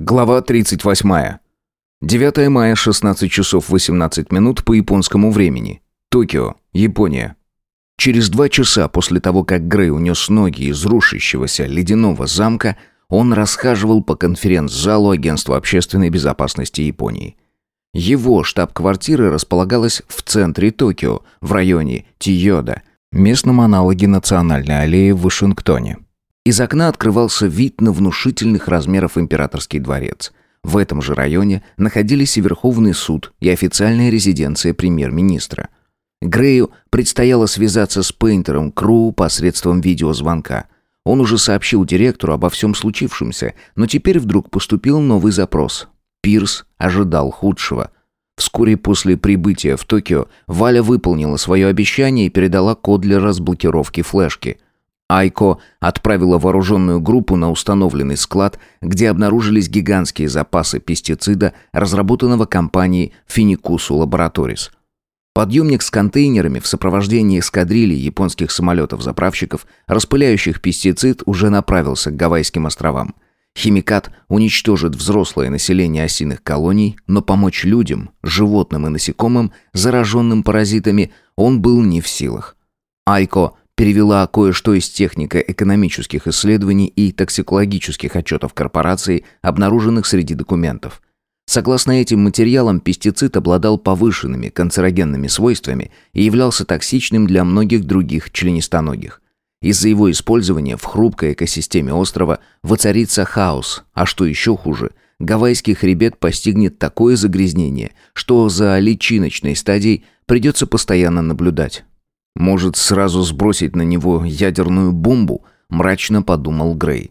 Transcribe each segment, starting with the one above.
Глава 38. 9 мая, 16 часов 18 минут по японскому времени. Токио, Япония. Через два часа после того, как Грей унес ноги из рушащегося ледяного замка, он расхаживал по конференц-залу Агентства общественной безопасности Японии. Его штаб-квартира располагалась в центре Токио, в районе Тиёда, местном аналоге Национальной аллеи в Вашингтоне. Из окна открывался вид на внушительных размеров императорский дворец. В этом же районе находились и Верховный суд, и официальная резиденция премьер-министра. Грею предстояло связаться с Пейнтером Кроу посредством видеозвонка. Он уже сообщил директору обо всем случившемся, но теперь вдруг поступил новый запрос. Пирс ожидал худшего. Вскоре после прибытия в Токио Валя выполнила свое обещание и передала код для разблокировки флешки – Айко отправила вооруженную группу на установленный склад, где обнаружились гигантские запасы пестицида, разработанного компанией Finicus Laboratories. Подъемник с контейнерами в сопровождении эскадрильи японских самолетов-заправщиков, распыляющих пестицид, уже направился к Гавайским островам. Химикат уничтожит взрослое население осиных колоний, но помочь людям, животным и насекомым, зараженным паразитами, он был не в силах. Айко перевела кое-что из технико-экономических исследований и токсикологических отчетов корпорации, обнаруженных среди документов. Согласно этим материалам, пестицид обладал повышенными канцерогенными свойствами и являлся токсичным для многих других членистоногих. Из-за его использования в хрупкой экосистеме острова воцарится хаос, а что еще хуже, гавайский хребет постигнет такое загрязнение, что за личиночной стадией придется постоянно наблюдать. Может, сразу сбросить на него ядерную бомбу, мрачно подумал Грей.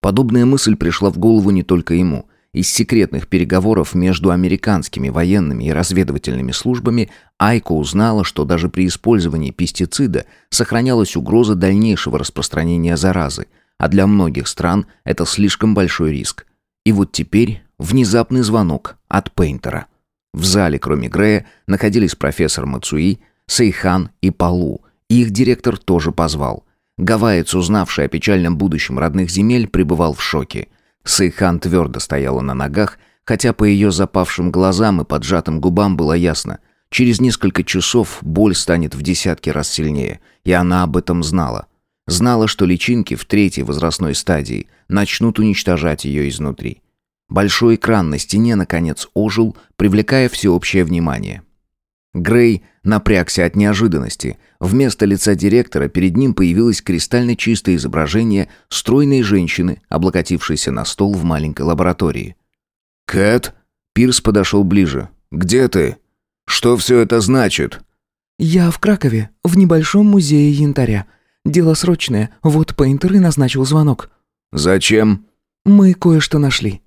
Подобная мысль пришла в голову не только ему. Из секретных переговоров между американскими военными и разведывательными службами Айко узнала, что даже при использовании пестицида сохранялась угроза дальнейшего распространения заразы, а для многих стран это слишком большой риск. И вот теперь внезапный звонок от Пейнтера. В зале, кроме Грея, находились профессор Мацуи, Сейхан и Палу. Их директор тоже позвал. Гавайец, узнавший о печальном будущем родных земель, пребывал в шоке. Сейхан твердо стояла на ногах, хотя по ее запавшим глазам и поджатым губам было ясно. Через несколько часов боль станет в десятки раз сильнее, и она об этом знала. Знала, что личинки в третьей возрастной стадии начнут уничтожать ее изнутри. Большой экран на стене, наконец, ожил, привлекая всеобщее внимание. Грей напрягся от неожиданности. Вместо лица директора перед ним появилось кристально чистое изображение стройной женщины, облокотившейся на стол в маленькой лаборатории. «Кэт?» Пирс подошел ближе. «Где ты? Что все это значит?» «Я в Кракове, в небольшом музее янтаря. Дело срочное, вот Пейнтер и назначил звонок». «Зачем?» «Мы кое-что нашли.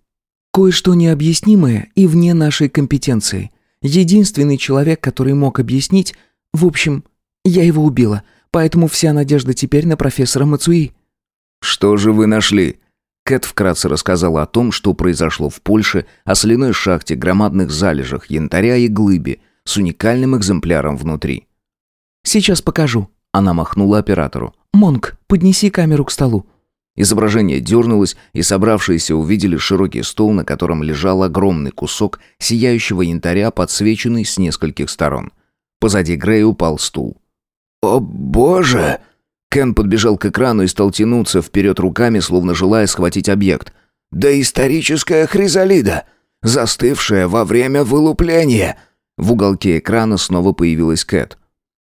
Кое-что необъяснимое и вне нашей компетенции». Единственный человек, который мог объяснить... В общем, я его убила, поэтому вся надежда теперь на профессора Мацуи». «Что же вы нашли?» Кэт вкратце рассказала о том, что произошло в Польше, о соляной шахте, громадных залежах янтаря и глыбе с уникальным экземпляром внутри. «Сейчас покажу», — она махнула оператору. «Монг, поднеси камеру к столу». Изображение дернулось, и собравшиеся увидели широкий стол, на котором лежал огромный кусок сияющего янтаря, подсвеченный с нескольких сторон. Позади Грея упал стул. «О боже!» Кен подбежал к экрану и стал тянуться вперед руками, словно желая схватить объект. «Да историческая хризалида! Застывшая во время вылупления!» В уголке экрана снова появилась Кэт.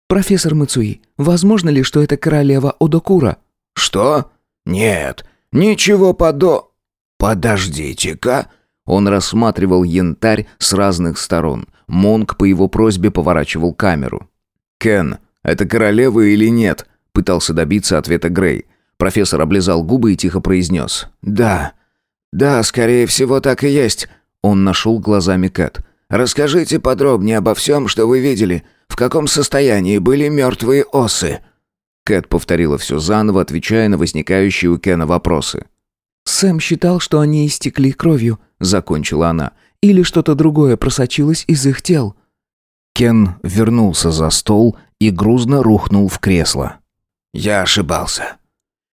«Профессор Мацуи, возможно ли, что это королева Одокура?» «Что?» «Нет, ничего подо...» «Подождите-ка!» Он рассматривал янтарь с разных сторон. Монг по его просьбе поворачивал камеру. «Кен, это королева или нет?» Пытался добиться ответа Грей. Профессор облизал губы и тихо произнес. «Да, да, скорее всего, так и есть». Он нашел глазами Кэт. «Расскажите подробнее обо всем, что вы видели. В каком состоянии были мертвые осы?» Кэт повторила все заново, отвечая на возникающие у Кена вопросы. «Сэм считал, что они истекли кровью», — закончила она. «Или что-то другое просочилось из их тел». Кен вернулся за стол и грузно рухнул в кресло. «Я ошибался.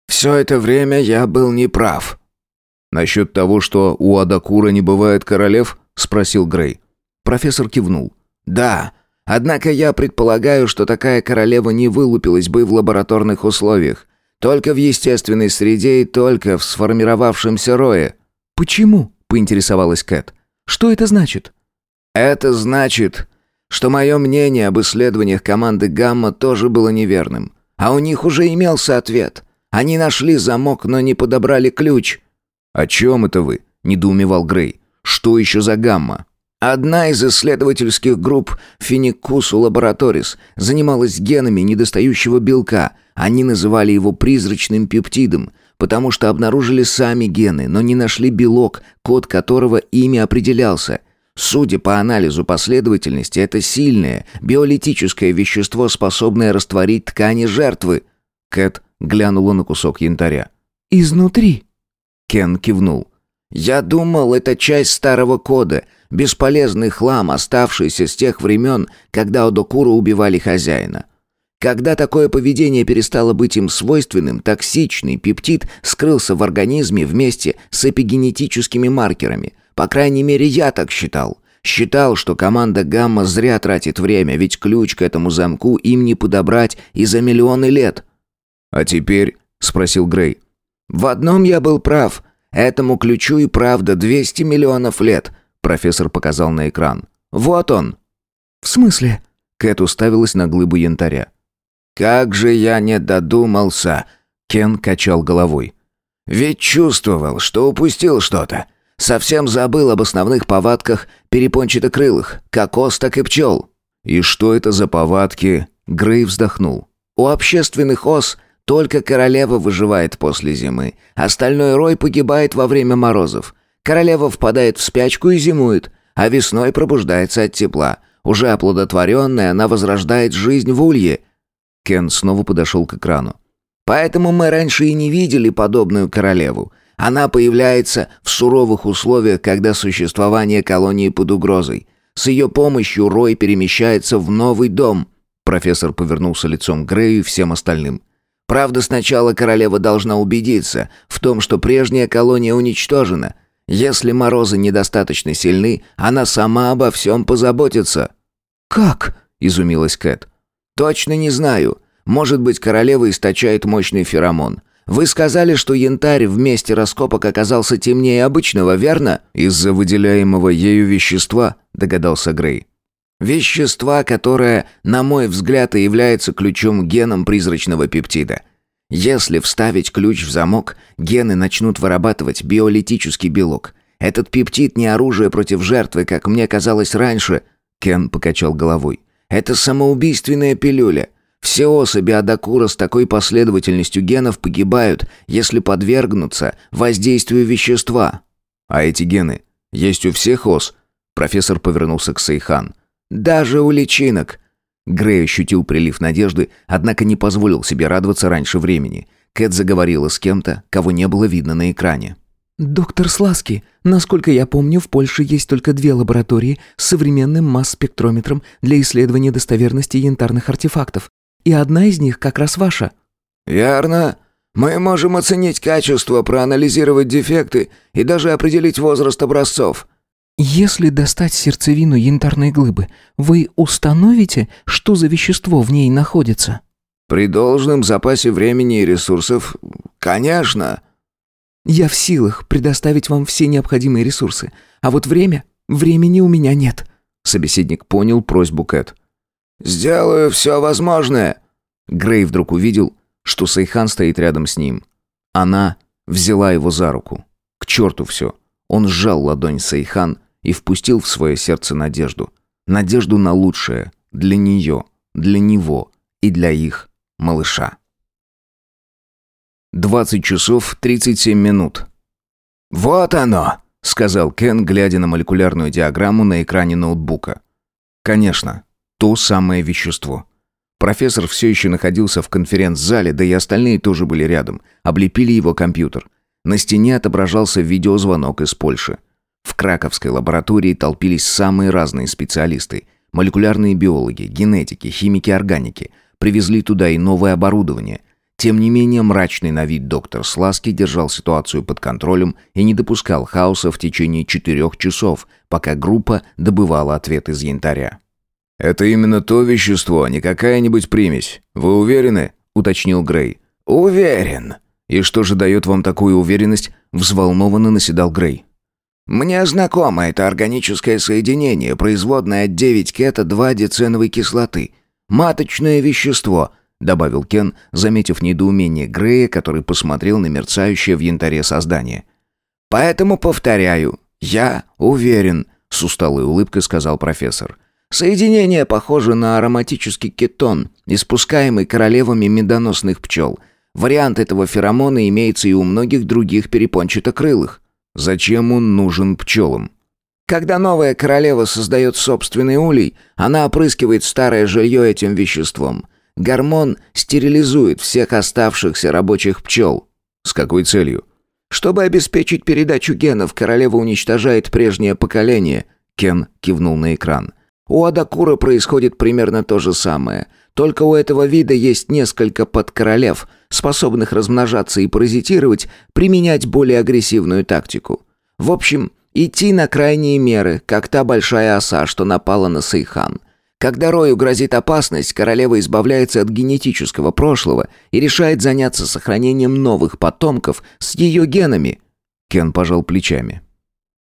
Все это время я был неправ». «Насчет того, что у Адакура не бывает королев?» — спросил Грей. Профессор кивнул. «Да, однако я предполагаю, что такая королева не вылупилась бы в лабораторных условиях. Только в естественной среде и только в сформировавшемся рое». «Почему?» — поинтересовалась Кэт. «Что это значит?» «Это значит, что мое мнение об исследованиях команды «Гамма» тоже было неверным. А у них уже имелся ответ. Они нашли замок, но не подобрали ключ». «О чем это вы?» — недоумевал Грей. «Что еще за «Гамма»?» Одна из исследовательских групп Финикусу Лабораторис занималась генами недостающего белка. Они называли его призрачным пептидом, потому что обнаружили сами гены, но не нашли белок, код которого ими определялся. Судя по анализу последовательности, это сильное биолитическое вещество, способное растворить ткани жертвы. Кэт глянула на кусок янтаря. «Изнутри?» Кен кивнул. «Я думал, это часть старого кода, бесполезный хлам, оставшийся с тех времен, когда Одокура убивали хозяина. Когда такое поведение перестало быть им свойственным, токсичный пептид скрылся в организме вместе с эпигенетическими маркерами. По крайней мере, я так считал. Считал, что команда «Гамма» зря тратит время, ведь ключ к этому замку им не подобрать и за миллионы лет. «А теперь?» — спросил Грей. «В одном я был прав. Этому ключу и правда 200 миллионов лет», — профессор показал на экран. «Вот он». «В смысле?» — Кэт уставилась на глыбу янтаря. «Как же я не додумался!» Кен качал головой. «Ведь чувствовал, что упустил что-то. Совсем забыл об основных повадках перепончатокрылых, как ос, так и пчел». «И что это за повадки?» Грей вздохнул. «У общественных ос только королева выживает после зимы. Остальной рой погибает во время морозов. Королева впадает в спячку и зимует, а весной пробуждается от тепла. Уже оплодотворенная, она возрождает жизнь в улье». Кен снова подошел к экрану. «Поэтому мы раньше и не видели подобную королеву. Она появляется в суровых условиях, когда существование колонии под угрозой. С ее помощью Рой перемещается в новый дом». Профессор повернулся лицом к Грею и всем остальным. «Правда, сначала королева должна убедиться в том, что прежняя колония уничтожена. Если морозы недостаточно сильны, она сама обо всем позаботится». «Как?» – изумилась Кэт. «Точно не знаю. Может быть, королева источает мощный феромон. Вы сказали, что янтарь в месте раскопок оказался темнее обычного, верно? Из-за выделяемого ею вещества, догадался Грей. Вещества, которое, на мой взгляд, и является ключом геном призрачного пептида. Если вставить ключ в замок, гены начнут вырабатывать биолитический белок. Этот пептид не оружие против жертвы, как мне казалось раньше. Кен покачал головой. Это самоубийственная пилюля. Все особи Адакура с такой последовательностью генов погибают, если подвергнутся воздействию вещества. А эти гены есть у всех ос? Профессор повернулся к Сейхан. Даже у личинок. Грей ощутил прилив надежды, однако не позволил себе радоваться раньше времени. Кэт заговорила с кем-то, кого не было видно на экране. «Доктор Сласки, насколько я помню, в Польше есть только две лаборатории с современным масс-спектрометром для исследования достоверности янтарных артефактов и одна из них как раз ваша». «Верно. Мы можем оценить качество, проанализировать дефекты и даже определить возраст образцов». «Если достать сердцевину янтарной глыбы, вы установите, что за вещество в ней находится?» «При должном запасе времени и ресурсов, конечно». «Я в силах предоставить вам все необходимые ресурсы, а вот время, времени у меня нет». Собеседник понял просьбу Кэт. «Сделаю все возможное». Грей вдруг увидел, что Сайхан стоит рядом с ним. Она взяла его за руку. К черту все. Он сжал ладонь Сайхан и впустил в свое сердце надежду. Надежду на лучшее. Для нее, для него и для их малыша. 20 часов 37 минут. «Вот оно!» — сказал Кен, глядя на молекулярную диаграмму на экране ноутбука. «Конечно, то самое вещество. Профессор все еще находился в конференц-зале, да и остальные тоже были рядом, облепили его компьютер. На стене отображался видеозвонок из Польши. В краковской лаборатории толпились самые разные специалисты. Молекулярные биологи, генетики, химики органики. Привезли туда и новое оборудование. Тем не менее, мрачный на вид доктор Сласки держал ситуацию под контролем и не допускал хаоса в течение четырех часов, пока группа добывала ответ из янтаря. «Это именно то вещество, а не какая-нибудь примесь. Вы уверены?» — уточнил Грей. «Уверен». «И что же дает вам такую уверенность?» — взволнованно наседал Грей. «Мне знакомо это органическое соединение, производное от 9-кета-2-деценовой кислоты. Маточное вещество», — добавил Кен, заметив недоумение Грея, который посмотрел на мерцающее в янтаре создание. «Поэтому повторяю, я уверен», — с усталой улыбкой сказал профессор. «Соединение похоже на ароматический кетон, испускаемый королевами медоносных пчел. Вариант этого феромона имеется и у многих других перепончатокрылых. Зачем он нужен пчелам? Когда новая королева создает собственный улей, она опрыскивает старое жилье этим веществом. Гормон стерилизует всех оставшихся рабочих пчел. С какой целью? Чтобы обеспечить передачу генов, королева уничтожает прежнее поколение. Кен кивнул на экран. У Адакура происходит примерно то же самое. Только у этого вида есть несколько подкоролев, способных размножаться и паразитировать, применять более агрессивную тактику. В общем, идти на крайние меры, как та большая оса, что напала на Сейхан. Когда Рою грозит опасность, королева избавляется от генетического прошлого и решает заняться сохранением новых потомков с ее генами. Кен пожал плечами.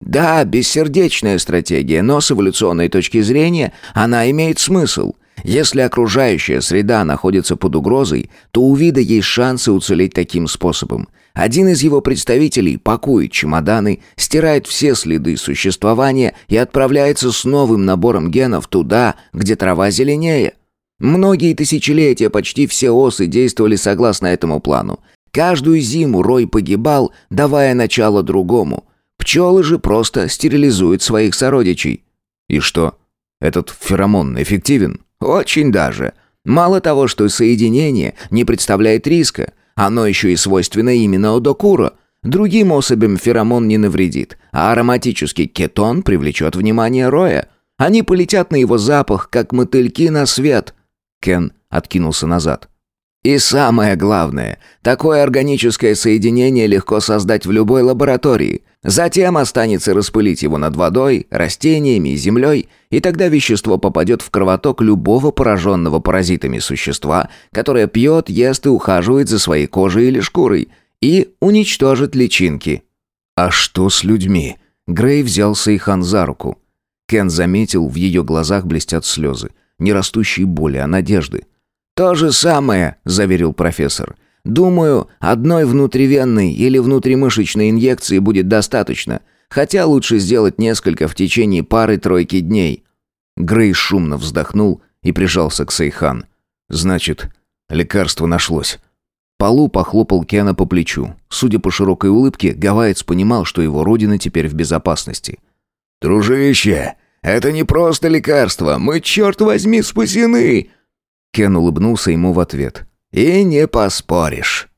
Да, бессердечная стратегия, но с эволюционной точки зрения она имеет смысл. Если окружающая среда находится под угрозой, то у вида есть шансы уцелеть таким способом. Один из его представителей пакует чемоданы, стирает все следы существования и отправляется с новым набором генов туда, где трава зеленее. Многие тысячелетия почти все осы действовали согласно этому плану. Каждую зиму рой погибал, давая начало другому. Пчелы же просто стерилизуют своих сородичей. И что? Этот феромон эффективен? Очень даже. Мало того, что соединение не представляет риска, оно еще и свойственно именно одокура. Другим особям феромон не навредит, а ароматический кетон привлечет внимание Роя. Они полетят на его запах, как мотыльки на свет. Кен откинулся назад. И самое главное, такое органическое соединение легко создать в любой лаборатории. Затем останется распылить его над водой, растениями и землей, и тогда вещество попадет в кровоток любого пораженного паразитами существа, которое пьет, ест и ухаживает за своей кожей или шкурой, и уничтожит личинки. «А что с людьми?» Грей взял Сейхан за руку. Кен заметил, в ее глазах блестят слезы. Не растущие боли, а надежды. «То же самое», — заверил профессор. «Думаю, одной внутривенной или внутримышечной инъекции будет достаточно, хотя лучше сделать несколько в течение пары-тройки дней». Грей шумно вздохнул и прижался к Сейхан. «Значит, лекарство нашлось». Полу похлопал Кена по плечу. Судя по широкой улыбке, Гавайец понимал, что его родина теперь в безопасности. «Дружище, это не просто лекарство, мы, черт возьми, спасены!» Кен улыбнулся ему в ответ. «И не поспоришь».